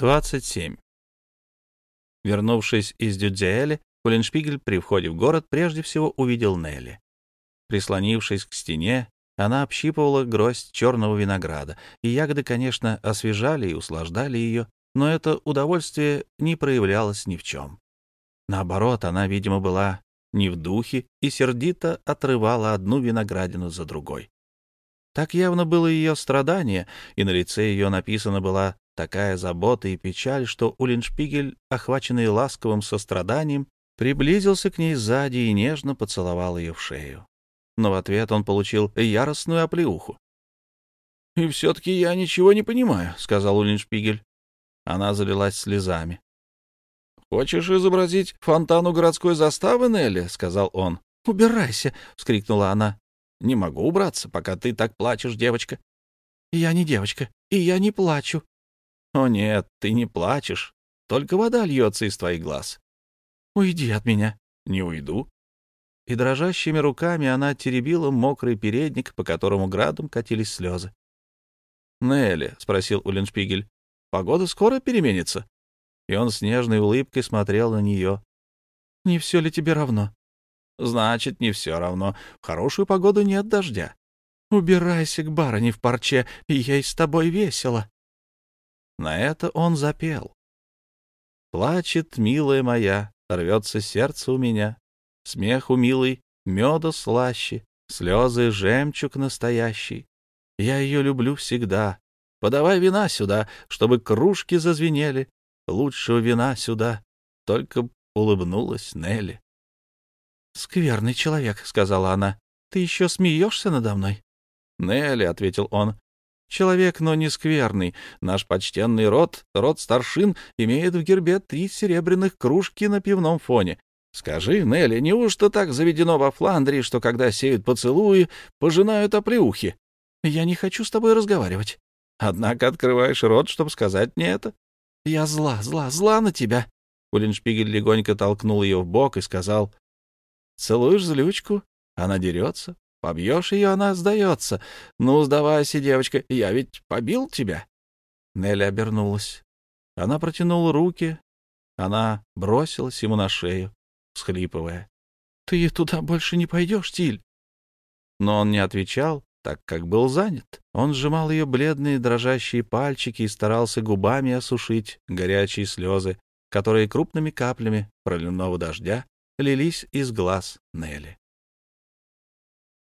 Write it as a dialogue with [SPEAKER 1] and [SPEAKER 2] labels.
[SPEAKER 1] 27. Вернувшись из Дюдзиэля, Уллиншпигель при входе в город прежде всего увидел Нелли. Прислонившись к стене, она общипывала гроздь черного винограда, и ягоды, конечно, освежали и услаждали ее, но это удовольствие не проявлялось ни в чем. Наоборот, она, видимо, была не в духе и сердито отрывала одну виноградину за другой. Так явно было ее страдание, и на лице ее написана была такая забота и печаль, что Уллиншпигель, охваченный ласковым состраданием, приблизился к ней сзади и нежно поцеловал ее в шею. Но в ответ он получил яростную оплеуху. — И все-таки я ничего не понимаю, — сказал Уллиншпигель. Она залилась слезами. — Хочешь изобразить фонтану городской заставы, Нелли? — сказал он. — Убирайся! — вскрикнула она. — Не могу убраться, пока ты так плачешь, девочка. — Я не девочка, и я не плачу, о нет, ты не плачешь, только вода льется из твоих глаз. Уйди от меня. Не уйду. И дрожащими руками она теребила мокрый передник, по которому градом катились слезы. «Нелли», — спросил Улленшпигель, — «погода скоро переменится?» И он с нежной улыбкой смотрел на нее. «Не все ли тебе равно?» «Значит, не все равно. В хорошую погоду нет дождя. Убирайся к барыне в парче, ей с тобой весело». На это он запел. Плачет, милая моя, рвется сердце у меня, Смех у милой, меда слаще, Слезы жемчуг настоящий. Я ее люблю всегда. Подавай вина сюда, чтобы кружки зазвенели. Лучшего вина сюда. Только улыбнулась Нелли. — Скверный человек, — сказала она. — Ты еще смеешься надо мной? — Нелли, — ответил он, Человек, но не скверный. Наш почтенный род, род старшин, имеет в гербе три серебряных кружки на пивном фоне. Скажи, Нелли, неужто так заведено во Фландрии, что когда сеют поцелуи, пожинают оплеухи? Я не хочу с тобой разговаривать. Однако открываешь рот, чтобы сказать мне это. Я зла, зла, зла на тебя. Уллиншпигель легонько толкнул ее в бок и сказал, «Целуешь злючку? Она дерется, Побьешь ее, она сдается. Ну, сдавайся, девочка, я ведь побил тебя. Нелли обернулась. Она протянула руки. Она бросилась ему на шею, всхлипывая. — Ты туда больше не пойдешь, Тиль. Но он не отвечал, так как был занят. Он сжимал ее бледные дрожащие пальчики и старался губами осушить горячие слезы, которые крупными каплями проливного дождя лились из глаз Нелли.